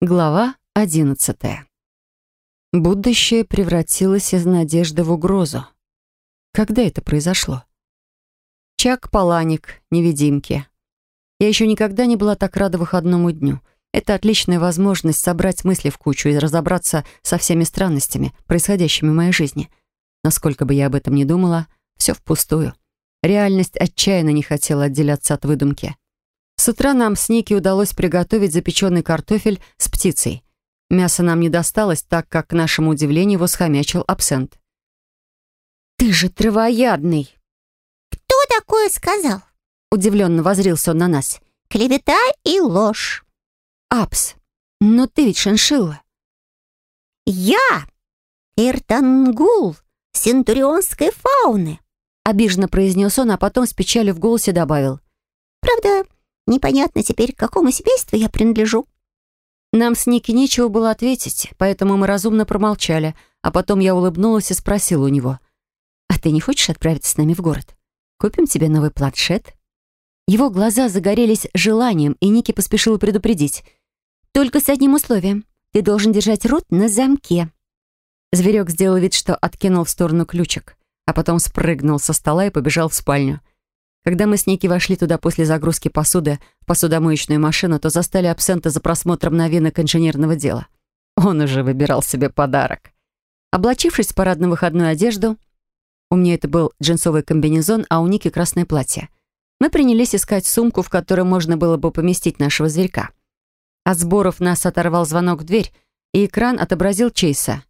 Глава одиннадцатая. Будущее превратилось из надежды в угрозу. Когда это произошло? Чак Паланик, невидимки. Я еще никогда не была так рада выходному дню. Это отличная возможность собрать мысли в кучу и разобраться со всеми странностями, происходящими в моей жизни. Насколько бы я об этом ни думала, все впустую. Реальность отчаянно не хотела отделяться от выдумки. С утра нам с Ники удалось приготовить запеченный картофель с птицей. Мясо нам не досталось, так как, к нашему удивлению, его схомячил абсент. «Ты же травоядный!» «Кто такое сказал?» Удивленно возрился он на нас. «Клевета и ложь». «Апс, но ты ведь шиншилла». «Я Иртангул сентурионской фауны», обиженно произнес он, а потом с печалью в голосе добавил. «Правда, Непонятно теперь, к какому семейству я принадлежу». Нам с Ники нечего было ответить, поэтому мы разумно промолчали, а потом я улыбнулась и спросила у него. «А ты не хочешь отправиться с нами в город? Купим тебе новый планшет?» Его глаза загорелись желанием, и Ники поспешила предупредить. «Только с одним условием. Ты должен держать рот на замке». Зверек сделал вид, что откинул в сторону ключик, а потом спрыгнул со стола и побежал в спальню. Когда мы с Ники вошли туда после загрузки посуды в посудомоечную машину, то застали абсента за просмотром новинок инженерного дела. Он уже выбирал себе подарок. Облачившись в парадно-выходную одежду, у меня это был джинсовый комбинезон, а у Ники красное платье, мы принялись искать сумку, в которую можно было бы поместить нашего зверька. От сборов нас оторвал звонок в дверь, и экран отобразил Чейса.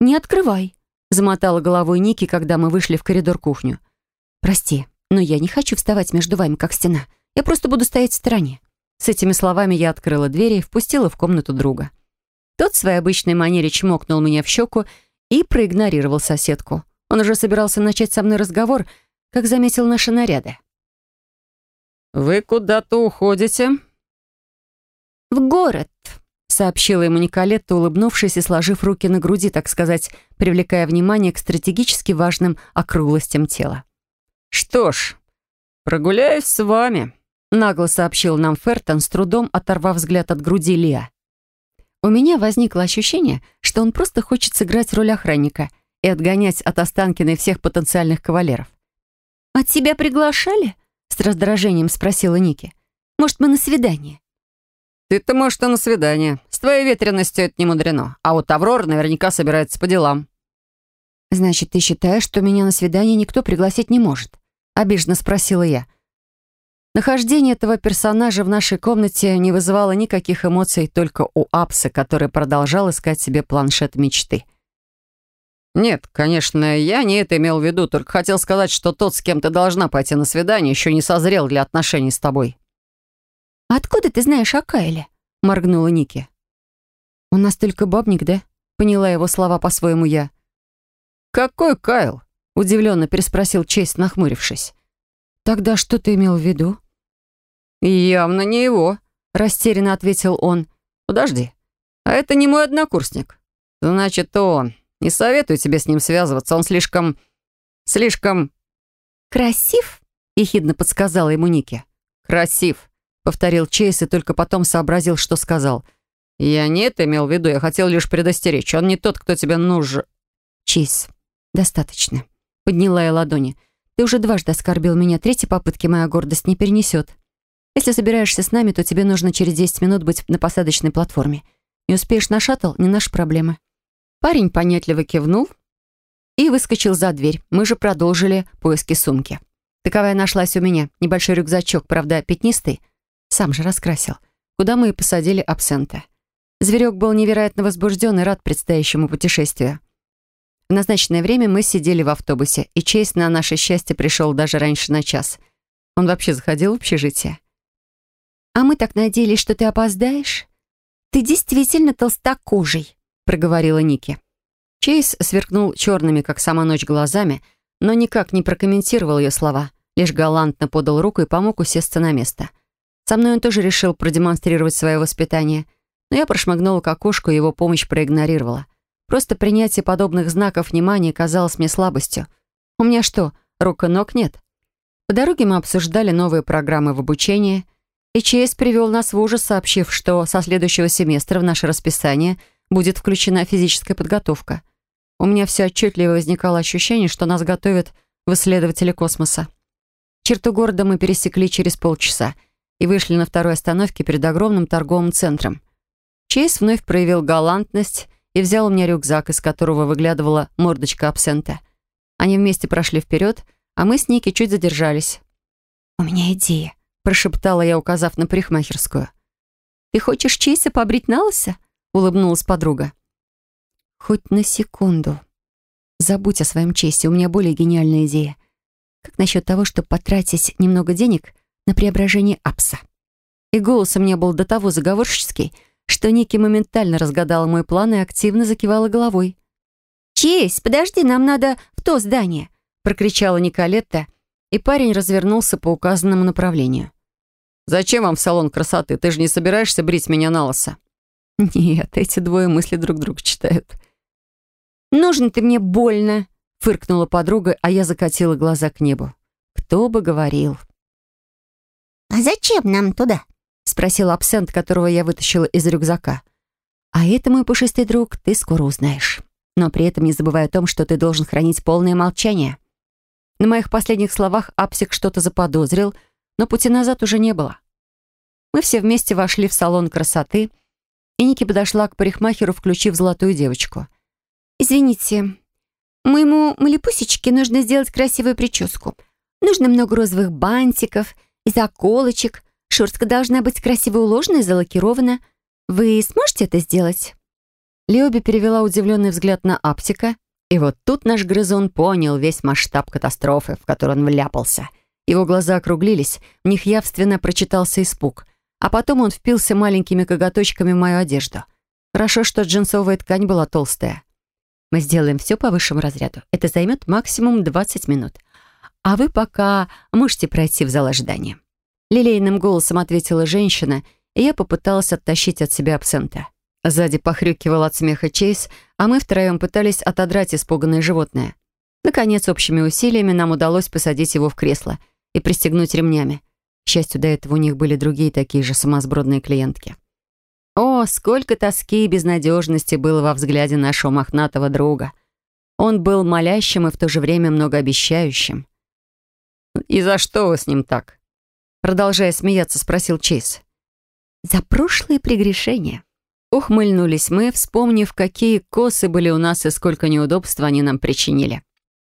«Не открывай», — замотала головой Ники, когда мы вышли в коридор кухню. «Прости, но я не хочу вставать между вами, как стена. Я просто буду стоять в стороне». С этими словами я открыла дверь и впустила в комнату друга. Тот в своей обычной манере чмокнул меня в щеку и проигнорировал соседку. Он уже собирался начать со мной разговор, как заметил наши наряды. «Вы куда-то уходите?» «В город», — сообщила ему Николетта, улыбнувшись и сложив руки на груди, так сказать, привлекая внимание к стратегически важным округлостям тела. «Что ж, прогуляюсь с вами», — нагло сообщил нам Фертон, с трудом оторвав взгляд от груди Лиа. У меня возникло ощущение, что он просто хочет сыграть роль охранника и отгонять от Останкиной всех потенциальных кавалеров. «От тебя приглашали?» — с раздражением спросила Ники. «Может, мы на свидание?» «Ты-то, может, и на свидание. С твоей ветренностью это не мудрено. А вот Аврора наверняка собирается по делам». «Значит, ты считаешь, что меня на свидание никто пригласить не может?» Обиженно спросила я. Нахождение этого персонажа в нашей комнате не вызывало никаких эмоций только у Апса, который продолжал искать себе планшет мечты. «Нет, конечно, я не это имел в виду, только хотел сказать, что тот, с кем ты должна пойти на свидание, еще не созрел для отношений с тобой». «Откуда ты знаешь о Кайле?» — моргнула Ники. «У нас только бабник, да?» — поняла его слова по-своему я. «Какой Кайл?» Удивленно переспросил Честь, нахмурившись. «Тогда что ты имел в виду?» «Явно не его», — растерянно ответил он. «Подожди, а это не мой однокурсник. Значит, он. Не советую тебе с ним связываться, он слишком... слишком...» «Красив?» — ехидно подсказала ему Ники. «Красив», — повторил Чейз и только потом сообразил, что сказал. «Я не это имел в виду, я хотел лишь предостеречь. Он не тот, кто тебе нужен...» «Чейз, достаточно», Подняла я ладони. «Ты уже дважды оскорбил меня. Третьей попытки моя гордость не перенесет. Если собираешься с нами, то тебе нужно через 10 минут быть на посадочной платформе. Не успеешь на шаттл — не наша проблема». Парень понятливо кивнул и выскочил за дверь. Мы же продолжили поиски сумки. Таковая нашлась у меня. Небольшой рюкзачок, правда, пятнистый. Сам же раскрасил. Куда мы и посадили абсента. Зверек был невероятно возбужден и рад предстоящему путешествию. В назначенное время мы сидели в автобусе, и Чейз на наше счастье пришел даже раньше на час. Он вообще заходил в общежитие. «А мы так надеялись, что ты опоздаешь? Ты действительно толстокожий», — проговорила Ники. Чейз сверкнул черными, как сама ночь, глазами, но никак не прокомментировал ее слова, лишь галантно подал руку и помог усесться на место. Со мной он тоже решил продемонстрировать свое воспитание, но я прошмыгнула к окошку и его помощь проигнорировала. Просто принятие подобных знаков внимания казалось мне слабостью. У меня что, рук и ног нет? По дороге мы обсуждали новые программы в обучении, и Чейз привел нас в ужас, сообщив, что со следующего семестра в наше расписание будет включена физическая подготовка. У меня все отчетливо возникало ощущение, что нас готовят в исследователи космоса. Черту города мы пересекли через полчаса и вышли на второй остановке перед огромным торговым центром. Чейз вновь проявил галантность и взял у меня рюкзак, из которого выглядывала мордочка абсента. Они вместе прошли вперед, а мы с Ники чуть задержались. «У меня идея», — прошептала я, указав на парикмахерскую. «Ты хочешь Чейса побрить на лысо?» — улыбнулась подруга. «Хоть на секунду. Забудь о своем чести, у меня более гениальная идея. Как насчет того, чтобы потратить немного денег на преображение Апса?» И голос у меня был до того заговорческий, что Ники моментально разгадала мой план и активно закивала головой. «Честь, подожди, нам надо в то здание!» прокричала Николетта, и парень развернулся по указанному направлению. «Зачем вам в салон красоты? Ты же не собираешься брить меня на лысо?» «Нет, эти двое мысли друг друга читают». «Нужен ты мне больно!» фыркнула подруга, а я закатила глаза к небу. «Кто бы говорил?» «А зачем нам туда?» Спросил абсент, которого я вытащила из рюкзака. «А это, мой пушистый друг, ты скоро узнаешь. Но при этом не забывай о том, что ты должен хранить полное молчание». На моих последних словах Апсик что-то заподозрил, но пути назад уже не было. Мы все вместе вошли в салон красоты, и Ники подошла к парикмахеру, включив золотую девочку. «Извините, моему малипусечке нужно сделать красивую прическу. Нужно много розовых бантиков и заколочек. Шерстка должна быть красиво уложена и залакирована. Вы сможете это сделать?» Леоби перевела удивленный взгляд на Аптика, и вот тут наш грызун понял весь масштаб катастрофы, в которую он вляпался. Его глаза округлились, в них явственно прочитался испуг. А потом он впился маленькими коготочками в мою одежду. Хорошо, что джинсовая ткань была толстая. Мы сделаем все по высшему разряду. Это займет максимум 20 минут. А вы пока можете пройти в зал ожидания. Лилейным голосом ответила женщина, и я попыталась оттащить от себя абсента. Сзади похрюкивал от смеха Чейз, а мы втроем пытались отодрать испуганное животное. Наконец, общими усилиями нам удалось посадить его в кресло и пристегнуть ремнями. К счастью, до этого у них были другие такие же сумасбродные клиентки. О, сколько тоски и безнадежности было во взгляде нашего мохнатого друга. Он был молящим и в то же время многообещающим. «И за что вы с ним так?» Продолжая смеяться, спросил Чейз. «За прошлые прегрешения», Ухмыльнулись мы, вспомнив, какие косы были у нас и сколько неудобств они нам причинили.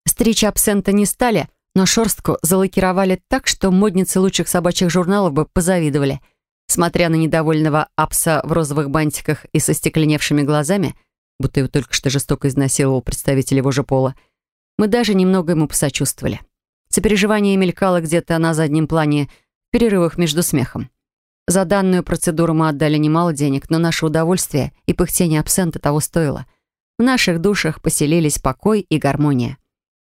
Стричь абсента не стали, но шерстку залакировали так, что модницы лучших собачьих журналов бы позавидовали. Смотря на недовольного апса в розовых бантиках и со стекленевшими глазами, будто его только что жестоко изнасиловал представитель его же пола, мы даже немного ему посочувствовали. Сопереживание мелькало где-то на заднем плане перерывах между смехом. За данную процедуру мы отдали немало денег, но наше удовольствие и пыхтение абсента того стоило. В наших душах поселились покой и гармония.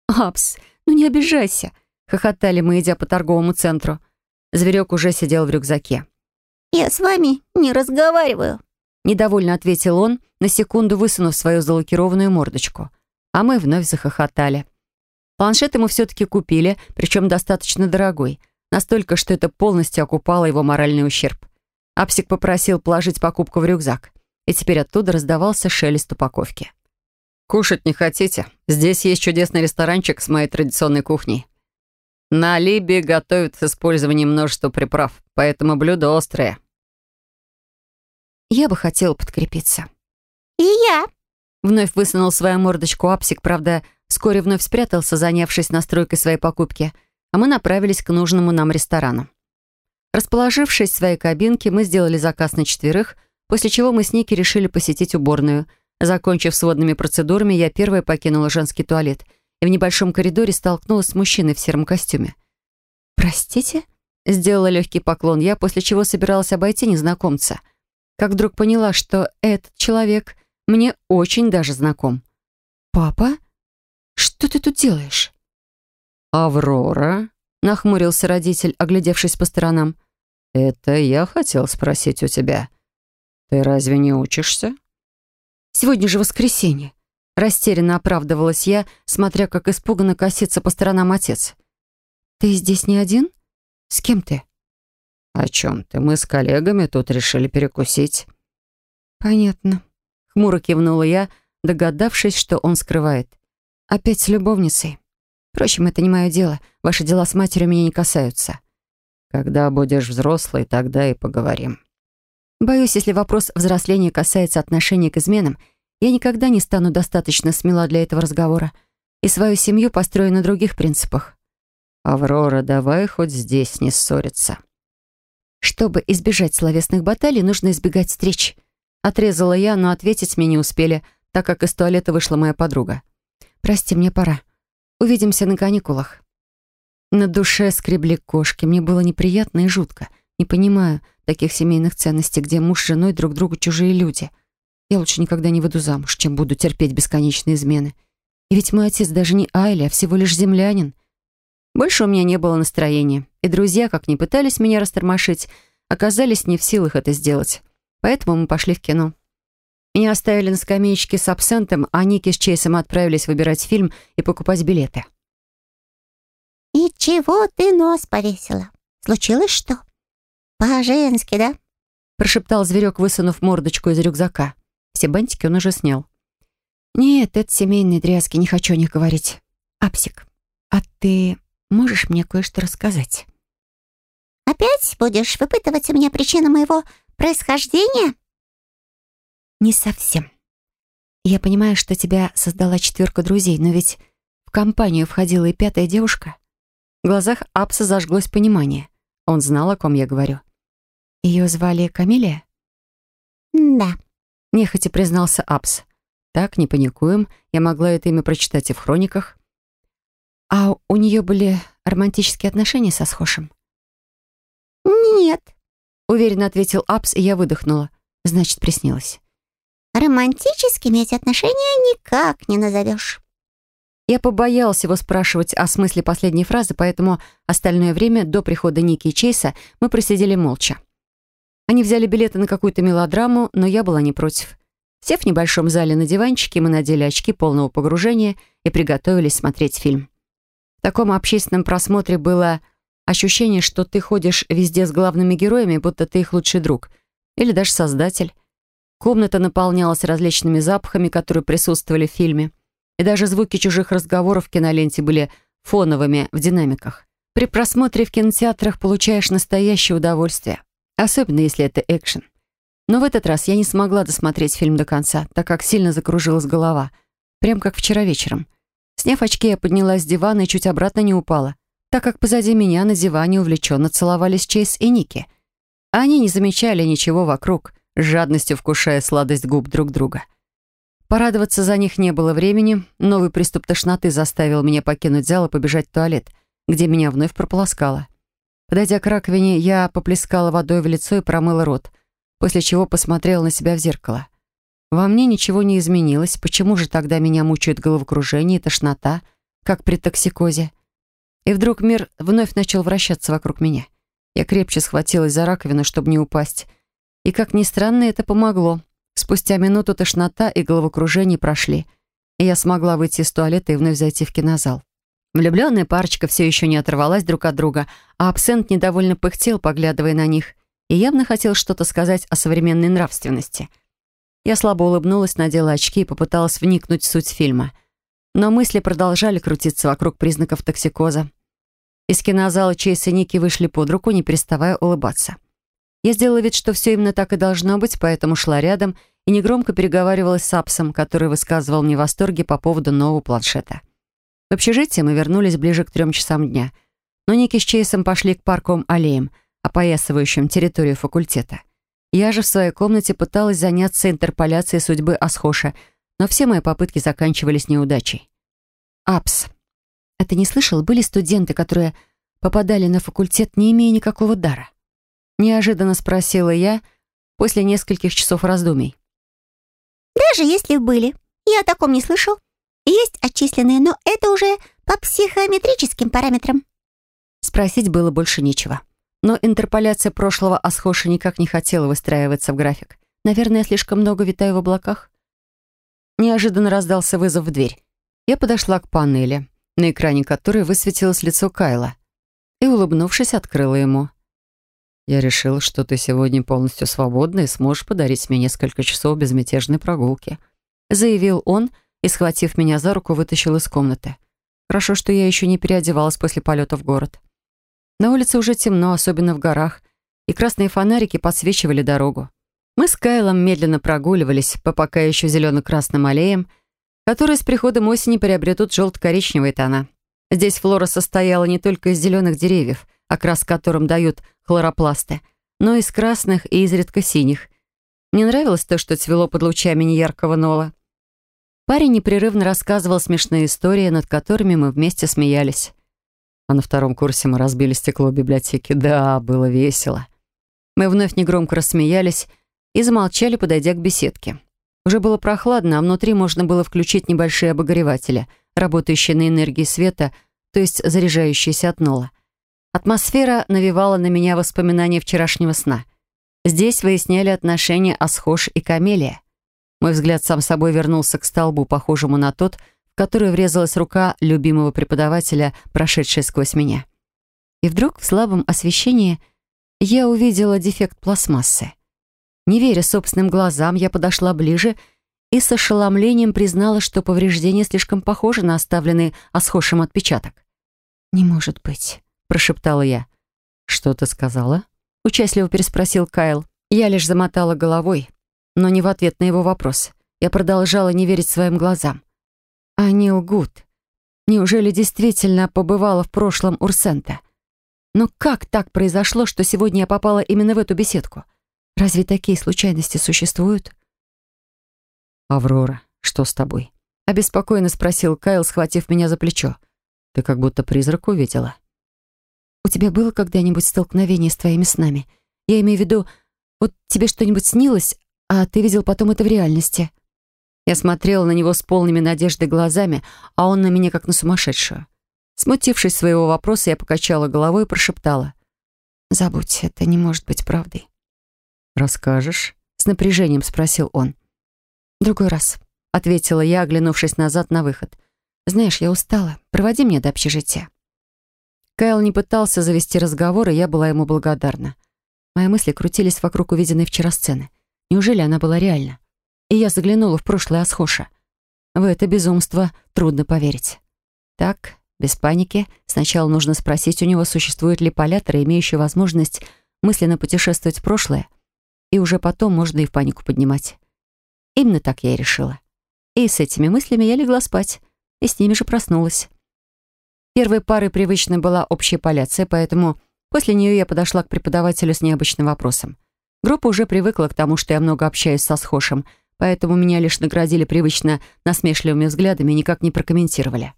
«Апс, ну не обижайся!» — хохотали мы, идя по торговому центру. Зверек уже сидел в рюкзаке. «Я с вами не разговариваю», — недовольно ответил он, на секунду высунув свою залакированную мордочку. А мы вновь захохотали. Планшет ему все-таки купили, причем достаточно дорогой — Настолько, что это полностью окупало его моральный ущерб. Апсик попросил положить покупку в рюкзак, и теперь оттуда раздавался шелест упаковки. «Кушать не хотите? Здесь есть чудесный ресторанчик с моей традиционной кухней. На Либе готовят с использованием множества приправ, поэтому блюда острые». «Я бы хотела подкрепиться». «И я», Вновь высунул свою мордочку Апсик, правда, вскоре вновь спрятался, занявшись настройкой своей покупки — а мы направились к нужному нам ресторану. Расположившись в своей кабинке, мы сделали заказ на четверых, после чего мы с Ники решили посетить уборную. Закончив с водными процедурами, я первая покинула женский туалет и в небольшом коридоре столкнулась с мужчиной в сером костюме. «Простите?» — сделала легкий поклон я, после чего собиралась обойти незнакомца. Как вдруг поняла, что этот человек мне очень даже знаком. «Папа? Что ты тут делаешь?» «Аврора?» — нахмурился родитель, оглядевшись по сторонам. «Это я хотел спросить у тебя. Ты разве не учишься?» «Сегодня же воскресенье», — растерянно оправдывалась я, смотря, как испуганно косится по сторонам отец. «Ты здесь не один? С кем ты?» «О чем ты? Мы с коллегами тут решили перекусить». «Понятно», — хмуро кивнула я, догадавшись, что он скрывает. «Опять с любовницей. Впрочем, это не мое дело. Ваши дела с матерью меня не касаются». «Когда будешь взрослой, тогда и поговорим». Боюсь, если вопрос взросления касается отношения к изменам, я никогда не стану достаточно смела для этого разговора. И свою семью построю на других принципах. «Аврора, давай хоть здесь не ссориться». «Чтобы избежать словесных баталий, нужно избегать встреч». Отрезала я, но ответить мне не успели, так как из туалета вышла моя подруга. «Прости, мне пора. Увидимся на каникулах». На душе скребли кошки. Мне было неприятно и жутко. Не понимаю таких семейных ценностей, где муж с женой друг другу чужие люди. Я лучше никогда не выйду замуж, чем буду терпеть бесконечные измены. И ведь мой отец даже не Айли, а всего лишь землянин. Больше у меня не было настроения, и друзья, как ни пытались меня растормошить, оказались не в силах это сделать. Поэтому мы пошли в кино. Меня оставили на скамеечке с абсентом, а Ники с Чейсом отправились выбирать фильм и покупать билеты. «И чего ты нос повесила? Случилось что?» «По-женски, да?» прошептал зверек, высунув мордочку из рюкзака. Все бантики он уже снял. «Нет, это семейные дрязги, не хочу о них говорить. Апсик, а ты можешь мне кое-что рассказать?» «Опять будешь выпытывать у меня причину моего происхождения?» «Не совсем. Я понимаю, что тебя создала четверка друзей, но ведь в компанию входила и пятая девушка». В глазах Апса зажглось понимание. Он знал, о ком я говорю. Ее звали Камилия? «Да», — нехотя признался Апс. «Так, не паникуем. Я могла это имя прочитать и в хрониках». «А у нее были романтические отношения со Схошем?» «Нет», — уверенно ответил Апс, и я выдохнула. «Значит, приснилось». «Романтическими эти отношения никак не назовешь». Я побоялась его спрашивать о смысле последней фразы, поэтому остальное время до прихода Ники и Чейса мы просидели молча. Они взяли билеты на какую-то мелодраму, но я была не против. Сев в небольшом зале на диванчике, мы надели очки полного погружения и приготовились смотреть фильм. В таком общественном просмотре было ощущение, что ты ходишь везде с главными героями, будто ты их лучший друг. Или даже создатель. Комната наполнялась различными запахами, которые присутствовали в фильме. И даже звуки чужих разговоров в киноленте были фоновыми в динамиках. При просмотре в кинотеатрах получаешь настоящее удовольствие. Особенно, если это экшен. Но в этот раз я не смогла досмотреть фильм до конца, так как сильно закружилась голова. Прям как вчера вечером. Сняв очки, я поднялась с дивана и чуть обратно не упала, так как позади меня на диване увлеченно целовались Чейз и Ники. Они не замечали ничего вокруг, жадностью вкушая сладость губ друг друга. Порадоваться за них не было времени. Новый приступ тошноты заставил меня покинуть зал и побежать в туалет, где меня вновь прополоскало. Подойдя к раковине, я поплескала водой в лицо и промыла рот, после чего посмотрела на себя в зеркало. Во мне ничего не изменилось. Почему же тогда меня мучают головокружение и тошнота, как при токсикозе? И вдруг мир вновь начал вращаться вокруг меня. Я крепче схватилась за раковину, чтобы не упасть. И, как ни странно, это помогло. Спустя минуту тошнота и головокружение прошли, и я смогла выйти из туалета и вновь зайти в кинозал. Влюбленная парочка все еще не оторвалась друг от друга, а абсент недовольно пыхтел, поглядывая на них, и явно хотел что-то сказать о современной нравственности. Я слабо улыбнулась, надела очки и попыталась вникнуть в суть фильма. Но мысли продолжали крутиться вокруг признаков токсикоза. Из кинозала Чейз и Ники вышли под руку, не переставая улыбаться. Я сделала вид, что все именно так и должно быть, поэтому шла рядом и негромко переговаривалась с Апсом, который высказывал мне восторги по поводу нового планшета. В общежитие мы вернулись ближе к трем часам дня. Но Ники с Чейсом пошли к парковым аллеям, опоясывающим территорию факультета. Я же в своей комнате пыталась заняться интерполяцией судьбы Асхоша, но все мои попытки заканчивались неудачей. Апс. Ты не слышал, были студенты, которые попадали на факультет, не имея никакого дара? Неожиданно спросила я после нескольких часов раздумий. «Даже если были. Я о таком не слышал. Есть отчисленные, но это уже по психометрическим параметрам. Спросить было больше нечего. Но интерполяция прошлого Асхоша никак не хотела выстраиваться в график. Наверное, я слишком много витаю в облаках. Неожиданно раздался вызов в дверь. Я подошла к панели, на экране которой высветилось лицо Кайла, и, улыбнувшись, открыла ему. Я решил, что ты сегодня полностью свободна и сможешь подарить мне несколько часов безмятежной прогулки», заявил он и, схватив меня за руку, вытащил из комнаты. Хорошо, что я еще не переодевалась после полета в город. На улице уже темно, особенно в горах, и красные фонарики подсвечивали дорогу. Мы с Кайлом медленно прогуливались по пока еще зелено-красным аллеям, которые с приходом осени приобретут желто-коричневые тона. Здесь флора состояла не только из зеленых деревьев, окрас которым дают хлоропласты, но из красных и изредка синих. Мне нравилось то, что цвело под лучами неяркого нола. Парень непрерывно рассказывал смешные истории, над которыми мы вместе смеялись. А на втором курсе мы разбили стекло в библиотеке. Да, было весело. Мы вновь негромко рассмеялись и замолчали, подойдя к беседке. Уже было прохладно, а внутри можно было включить небольшие обогреватели, работающие на энергии света, то есть заряжающиеся от нола. Атмосфера навевала на меня воспоминания вчерашнего сна. Здесь выясняли отношения Асхош и Камелия. Мой взгляд сам собой вернулся к столбу, похожему на тот, в который врезалась рука любимого преподавателя, прошедшая сквозь меня. И вдруг в слабом освещении я увидела дефект пластмассы. Не веря собственным глазам, я подошла ближе и с ошеломлением признала, что повреждение слишком похоже на оставленный Асхошем отпечаток. «Не может быть», прошептала я. «Что ты сказала?» — участливо переспросил Кайл. Я лишь замотала головой, но не в ответ на его вопрос. Я продолжала не верить своим глазам. Они лгут. Неужели действительно побывала в прошлом Урсента? Но как так произошло, что сегодня я попала именно в эту беседку? Разве такие случайности существуют? «Аврора, что с тобой?» — обеспокоенно спросил Кайл, схватив меня за плечо. «Ты как будто призрак увидела». У тебя было когда-нибудь столкновение с твоими снами? Я имею в виду, вот тебе что-нибудь снилось, а ты видел потом это в реальности?» Я смотрела на него с полными надежды глазами, а он на меня как на сумасшедшую. Смутившись своего вопроса, я покачала головой и прошептала. «Забудь, это не может быть правдой». «Расскажешь?» — с напряжением спросил он. «Другой раз», — ответила я, оглянувшись назад на выход. «Знаешь, я устала. Проводи меня до общежития». Кайл не пытался завести разговор, и я была ему благодарна. Мои мысли крутились вокруг увиденной вчера сцены. Неужели она была реальна? И я заглянула в прошлое Асхоша. В это безумство трудно поверить. Так, без паники, сначала нужно спросить у него, существуют ли поляторы, имеющие возможность мысленно путешествовать в прошлое, и уже потом можно и в панику поднимать. Именно так я и решила. И с этими мыслями я легла спать, и с ними же проснулась. Первой парой привычно была общая поляция, поэтому после нее я подошла к преподавателю с необычным вопросом. Группа уже привыкла к тому, что я много общаюсь со схожим, поэтому меня лишь наградили привычно насмешливыми взглядами и никак не прокомментировали.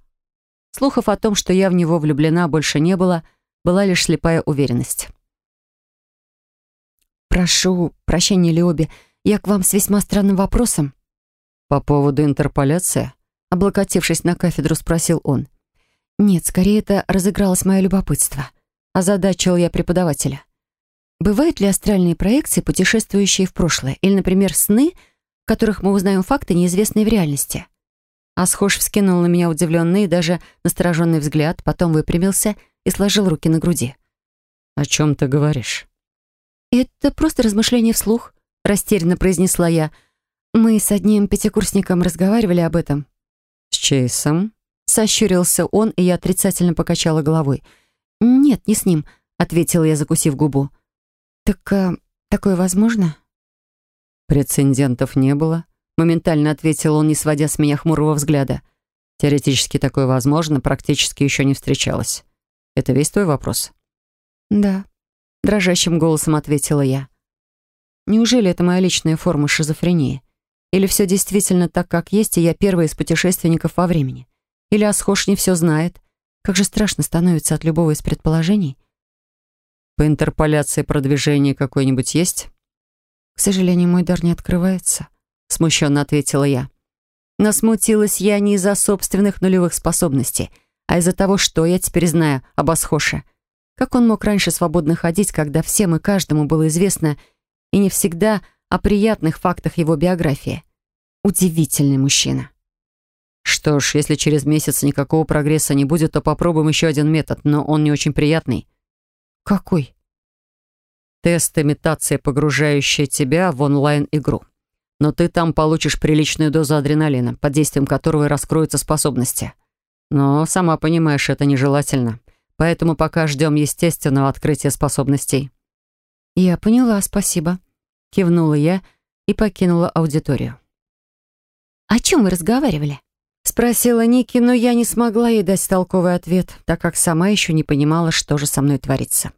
Слухов о том, что я в него влюблена, больше не было, была лишь слепая уверенность. «Прошу прощения, Леоби, я к вам с весьма странным вопросом». «По поводу интерполяции?» Облокотившись на кафедру, спросил он. Нет, скорее это разыгралось мое любопытство. Озадачил я преподавателя. Бывают ли астральные проекции, путешествующие в прошлое? Или, например, сны, в которых мы узнаем факты, неизвестные в реальности? Асхош вскинул на меня удивленный и даже настороженный взгляд, потом выпрямился и сложил руки на груди. «О чем ты говоришь?» «Это просто размышление вслух», — растерянно произнесла я. «Мы с одним пятикурсником разговаривали об этом». «С Чейсом?» Сощурился он, и я отрицательно покачала головой. «Нет, не с ним», — ответила я, закусив губу. «Так а, такое возможно?» «Прецедентов не было», — моментально ответил он, не сводя с меня хмурого взгляда. «Теоретически такое возможно, практически еще не встречалось. Это весь твой вопрос?» «Да», — дрожащим голосом ответила я. «Неужели это моя личная форма шизофрении? Или все действительно так, как есть, и я первый из путешественников во времени?» Или Асхош не все знает? Как же страшно становится от любого из предположений. По интерполяции продвижение какое-нибудь есть? К сожалению, мой дар не открывается, смущенно ответила я. Но смутилась я не из-за собственных нулевых способностей, а из-за того, что я теперь знаю об Асхоше. Как он мог раньше свободно ходить, когда всем и каждому было известно, и не всегда о приятных фактах его биографии? Удивительный мужчина. Что ж, если через месяц никакого прогресса не будет, то попробуем еще один метод, но он не очень приятный. Какой? Тест имитации, погружающая тебя в онлайн-игру. Но ты там получишь приличную дозу адреналина, под действием которого и раскроются способности. Но, сама понимаешь, это нежелательно. Поэтому пока ждем естественного открытия способностей». «Я поняла, спасибо», — кивнула я и покинула аудиторию. «О чем вы разговаривали?» — спросила Ники, но я не смогла ей дать толковый ответ, так как сама еще не понимала, что же со мной творится.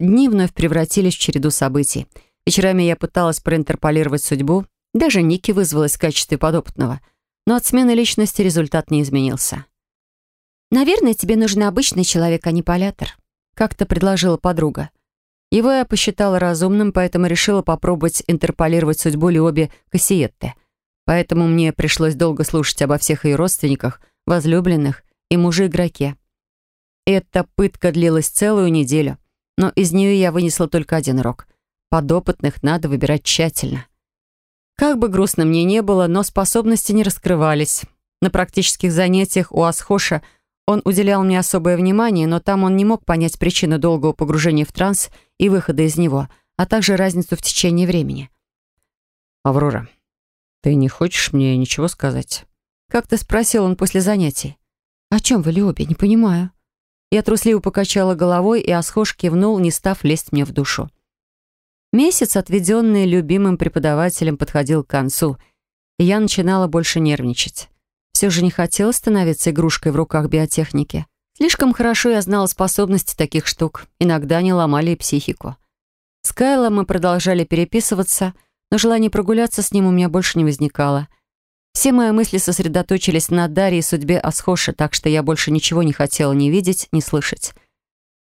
Дни вновь превратились в череду событий. Вечерами я пыталась проинтерполировать судьбу, даже Ники вызвалась в качестве подопытного, но от смены личности результат не изменился. «Наверное, тебе нужен обычный человек, а не полятор», — как-то предложила подруга. Его я посчитала разумным, поэтому решила попробовать интерполировать судьбу Лиоби Кассиетте. Поэтому мне пришлось долго слушать обо всех ее родственниках, возлюбленных и муже-игроке. Эта пытка длилась целую неделю но из нее я вынесла только один урок. Подопытных надо выбирать тщательно. Как бы грустно мне не было, но способности не раскрывались. На практических занятиях у Асхоша он уделял мне особое внимание, но там он не мог понять причину долгого погружения в транс и выхода из него, а также разницу в течение времени. «Аврора, ты не хочешь мне ничего сказать?» Как-то спросил он после занятий. «О чем вы, Леоби? Не понимаю». Я трусливо покачала головой, и Асхош кивнул, не став лезть мне в душу. Месяц, отведенный любимым преподавателем, подходил к концу, и я начинала больше нервничать. Все же не хотела становиться игрушкой в руках биотехники. Слишком хорошо я знала способности таких штук. Иногда они ломали и психику. С Кайлом мы продолжали переписываться, но желание прогуляться с ним у меня больше не возникало — все мои мысли сосредоточились на Дарье и судьбе Асхоша, так что я больше ничего не хотела ни видеть, ни слышать.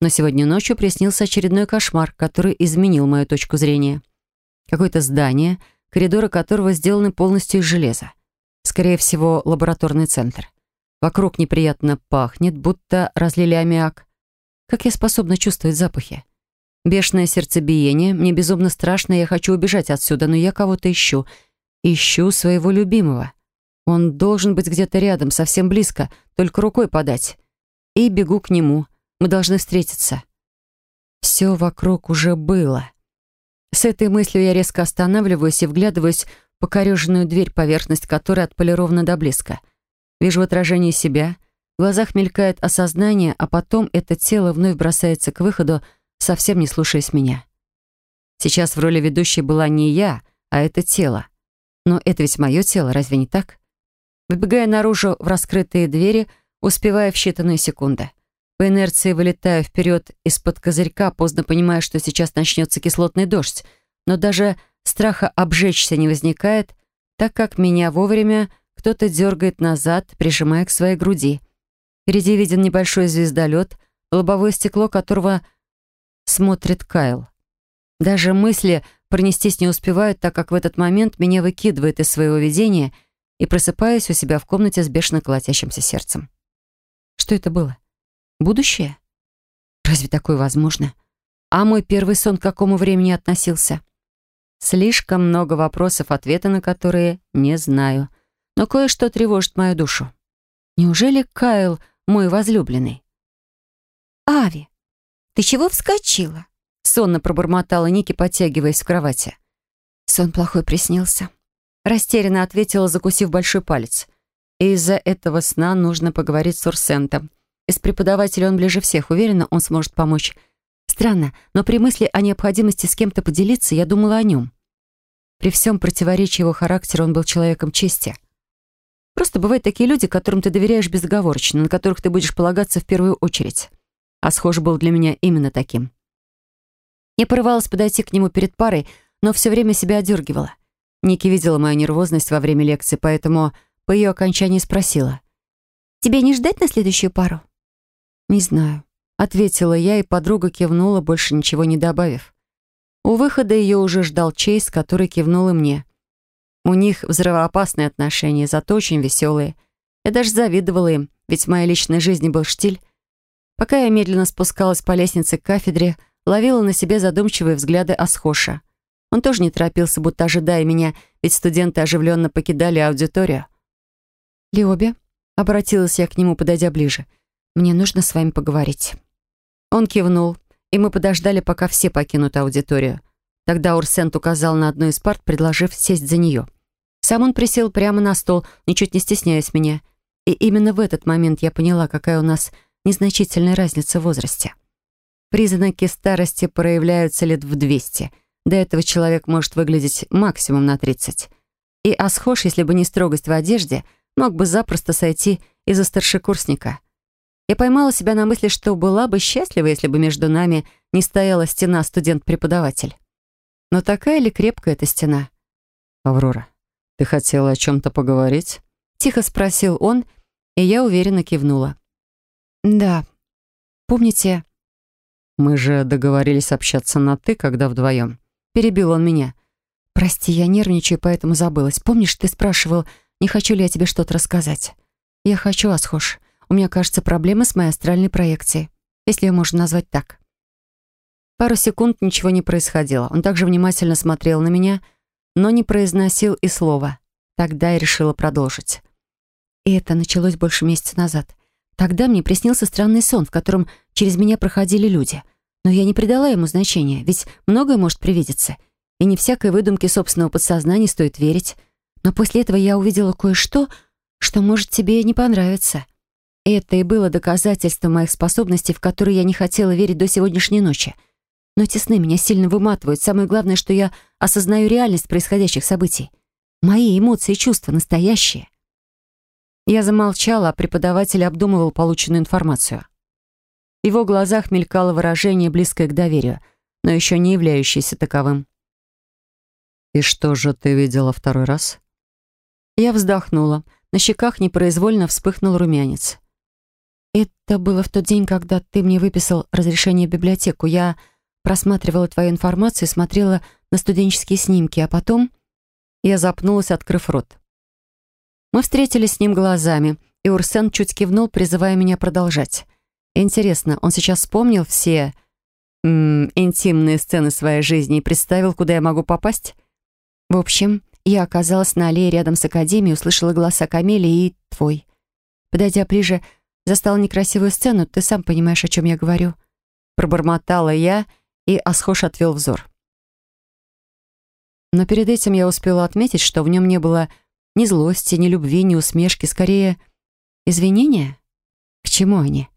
Но сегодня ночью приснился очередной кошмар, который изменил мою точку зрения. Какое-то здание, коридоры которого сделаны полностью из железа. Скорее всего, лабораторный центр. Вокруг неприятно пахнет, будто разлили аммиак. Как я способна чувствовать запахи? Бешеное сердцебиение, мне безумно страшно, я хочу убежать отсюда, но я кого-то ищу — Ищу своего любимого. Он должен быть где-то рядом, совсем близко, только рукой подать. И бегу к нему. Мы должны встретиться. Все вокруг уже было. С этой мыслью я резко останавливаюсь и вглядываюсь в покореженную дверь, поверхность которой отполирована до блеска. Вижу отражение себя, в глазах мелькает осознание, а потом это тело вновь бросается к выходу, совсем не слушаясь меня. Сейчас в роли ведущей была не я, а это тело. Но это ведь мое тело, разве не так? Выбегая наружу в раскрытые двери, успевая в считанные секунды. По инерции вылетаю вперед из-под козырька, поздно понимая, что сейчас начнется кислотный дождь, но даже страха обжечься не возникает, так как меня вовремя кто-то дергает назад, прижимая к своей груди. Впереди виден небольшой звездолет, лобовое стекло которого смотрит Кайл. Даже мысли Пронестись не успевают, так как в этот момент меня выкидывает из своего видения и просыпаюсь у себя в комнате с бешено колотящимся сердцем. Что это было? Будущее? Разве такое возможно? А мой первый сон к какому времени относился? Слишком много вопросов, ответы на которые не знаю. Но кое-что тревожит мою душу. Неужели Кайл мой возлюбленный? «Ави, ты чего вскочила?» Сонно пробормотала Ники, подтягиваясь в кровати. Сон плохой приснился. Растерянно ответила, закусив большой палец. Из-за этого сна нужно поговорить с Урсентом. Из преподавателя он ближе всех. Уверена, он сможет помочь. Странно, но при мысли о необходимости с кем-то поделиться, я думала о нем. При всем противоречии его характера он был человеком чести. Просто бывают такие люди, которым ты доверяешь безоговорочно, на которых ты будешь полагаться в первую очередь. А схож был для меня именно таким. Я порывалась подойти к нему перед парой, но все время себя одергивала. Ники видела мою нервозность во время лекции, поэтому по ее окончании спросила. «Тебе не ждать на следующую пару?» «Не знаю», — ответила я, и подруга кивнула, больше ничего не добавив. У выхода ее уже ждал Чейз, который кивнул и мне. У них взрывоопасные отношения, зато очень веселые. Я даже завидовала им, ведь в моей личной жизни был штиль. Пока я медленно спускалась по лестнице к кафедре, ловила на себе задумчивые взгляды Асхоша. Он тоже не торопился, будто ожидая меня, ведь студенты оживленно покидали аудиторию. «Лиоби», — обратилась я к нему, подойдя ближе, — «мне нужно с вами поговорить». Он кивнул, и мы подождали, пока все покинут аудиторию. Тогда Урсент указал на одну из парт, предложив сесть за нее. Сам он присел прямо на стол, ничуть не стесняясь меня. И именно в этот момент я поняла, какая у нас незначительная разница в возрасте. Признаки старости проявляются лет в 200. До этого человек может выглядеть максимум на 30. И Асхош, если бы не строгость в одежде, мог бы запросто сойти из-за старшекурсника. Я поймала себя на мысли, что была бы счастлива, если бы между нами не стояла стена студент-преподаватель. Но такая ли крепкая эта стена? «Аврора, ты хотела о чем-то поговорить?» Тихо спросил он, и я уверенно кивнула. «Да. Помните...» «Мы же договорились общаться на «ты», когда вдвоем». Перебил он меня. «Прости, я нервничаю, поэтому забылась. Помнишь, ты спрашивал, не хочу ли я тебе что-то рассказать? Я хочу, Асхош. У меня, кажется, проблемы с моей астральной проекцией, если ее можно назвать так». Пару секунд ничего не происходило. Он также внимательно смотрел на меня, но не произносил и слова. Тогда я решила продолжить. И это началось больше месяца назад. Тогда мне приснился странный сон, в котором через меня проходили люди. Но я не придала ему значения, ведь многое может привидеться. И не всякой выдумке собственного подсознания стоит верить. Но после этого я увидела кое-что, что может тебе не понравиться. Это и было доказательством моих способностей, в которые я не хотела верить до сегодняшней ночи. Но те сны меня сильно выматывают. Самое главное, что я осознаю реальность происходящих событий. Мои эмоции и чувства настоящие. Я замолчала, а преподаватель обдумывал полученную информацию. В его глазах мелькало выражение, близкое к доверию, но еще не являющееся таковым. «И что же ты видела второй раз?» Я вздохнула. На щеках непроизвольно вспыхнул румянец. «Это было в тот день, когда ты мне выписал разрешение в библиотеку. Я просматривала твою информацию смотрела на студенческие снимки, а потом...» Я запнулась, открыв рот. Мы встретились с ним глазами, и Урсен чуть кивнул, призывая меня продолжать. Интересно, он сейчас вспомнил все м -м, интимные сцены своей жизни и представил, куда я могу попасть? В общем, я оказалась на аллее рядом с академией, услышала голоса Камелии и твой. Подойдя ближе, застала некрасивую сцену, ты сам понимаешь, о чем я говорю. Пробормотала я, и Асхош отвел взор. Но перед этим я успела отметить, что в нем не было ни злости, ни любви, ни усмешки, скорее, извинения? К чему они?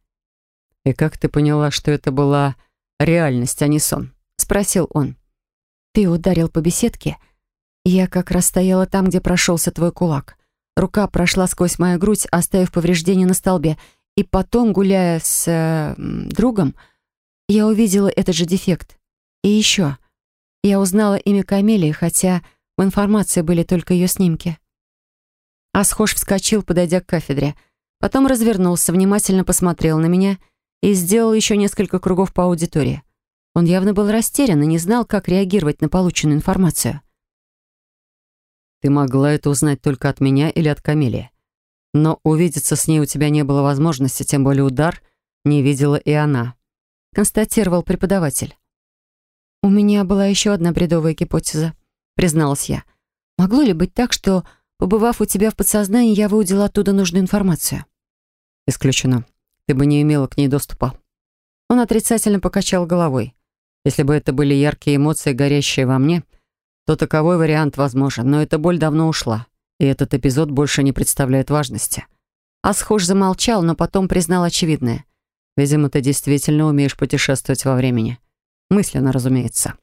«И как ты поняла, что это была реальность, а не сон?» — спросил он. «Ты ударил по беседке. Я как раз стояла там, где прошелся твой кулак. Рука прошла сквозь мою грудь, оставив повреждение на столбе. И потом, гуляя с... Э, другом, я увидела этот же дефект. И еще. Я узнала имя Камелии, хотя в информации были только ее снимки. Асхош вскочил, подойдя к кафедре. Потом развернулся, внимательно посмотрел на меня и сделал еще несколько кругов по аудитории. Он явно был растерян и не знал, как реагировать на полученную информацию. «Ты могла это узнать только от меня или от Камелии. Но увидеться с ней у тебя не было возможности, тем более удар не видела и она», констатировал преподаватель. «У меня была еще одна бредовая гипотеза», призналась я. «Могло ли быть так, что Побывав у тебя в подсознании, я выудила оттуда нужную информацию. Исключено. Ты бы не имела к ней доступа. Он отрицательно покачал головой. Если бы это были яркие эмоции, горящие во мне, то таковой вариант возможен, но эта боль давно ушла, и этот эпизод больше не представляет важности. Асхуш замолчал, но потом признал очевидное. Видимо, ты действительно умеешь путешествовать во времени. Мысленно, разумеется.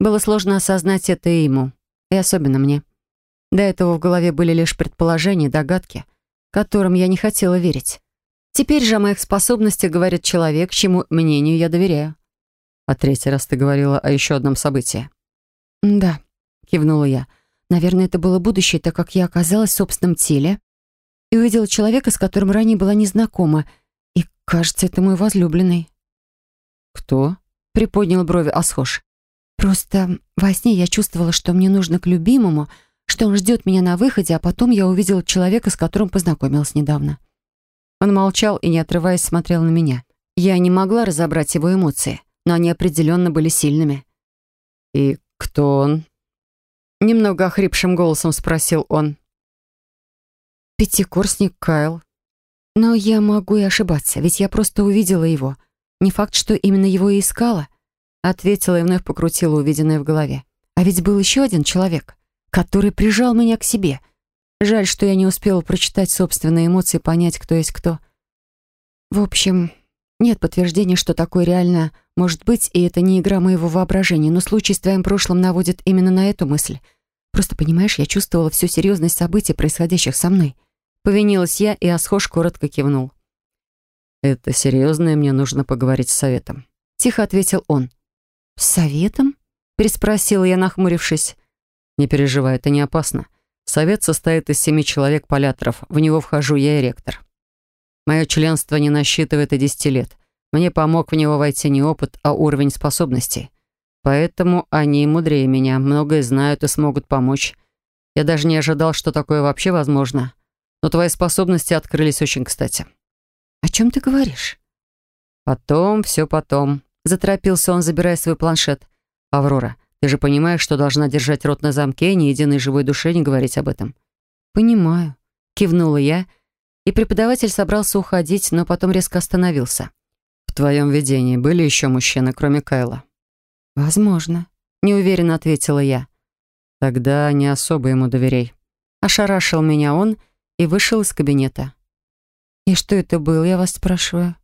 Было сложно осознать это и ему, и особенно мне. До этого в голове были лишь предположения, догадки, которым я не хотела верить. Теперь же о моих способностях говорит человек, чему мнению я доверяю. А третий раз ты говорила о еще одном событии. «Да», — кивнула я. «Наверное, это было будущее, так как я оказалась в собственном теле и увидела человека, с которым ранее была незнакома, и, кажется, это мой возлюбленный». «Кто?» — приподнял брови Асхош. «Просто во сне я чувствовала, что мне нужно к любимому, — что он ждет меня на выходе, а потом я увидела человека, с которым познакомилась недавно. Он молчал и, не отрываясь, смотрел на меня. Я не могла разобрать его эмоции, но они определенно были сильными. «И кто он?» Немного охрипшим голосом спросил он. «Пятикурсник Кайл. Но я могу и ошибаться, ведь я просто увидела его. Не факт, что именно его и искала. Ответила и вновь покрутила увиденное в голове. А ведь был еще один человек, который прижал меня к себе. Жаль, что я не успела прочитать собственные эмоции понять, кто есть кто. В общем, нет подтверждения, что такое реально может быть, и это не игра моего воображения, но случай с твоим прошлым наводит именно на эту мысль. Просто, понимаешь, я чувствовала всю серьезность событий, происходящих со мной. Повинилась я, и Асхош коротко кивнул. «Это серьезно, и мне нужно поговорить с советом», — тихо ответил он. «С советом?» — переспросила я, нахмурившись. «Не переживай, это не опасно. Совет состоит из семи человек-поляторов. В него вхожу я и ректор. Мое членство не насчитывает и десяти лет. Мне помог в него войти не опыт, а уровень способностей. Поэтому они мудрее меня, многое знают и смогут помочь. Я даже не ожидал, что такое вообще возможно. Но твои способности открылись очень кстати. «О чем ты говоришь?» «Потом, все потом», — заторопился он, забирая свой планшет. «Аврора, ты же понимаешь, что должна держать рот на замке и ни единой живой душе не говорить об этом?» «Понимаю», — кивнула я, и преподаватель собрался уходить, но потом резко остановился. «В твоем видении были еще мужчины, кроме Кайла?» «Возможно», — неуверенно ответила я. «Тогда не особо ему доверяй». Ошарашил меня он и вышел из кабинета. «И что это было, я вас спрашиваю?»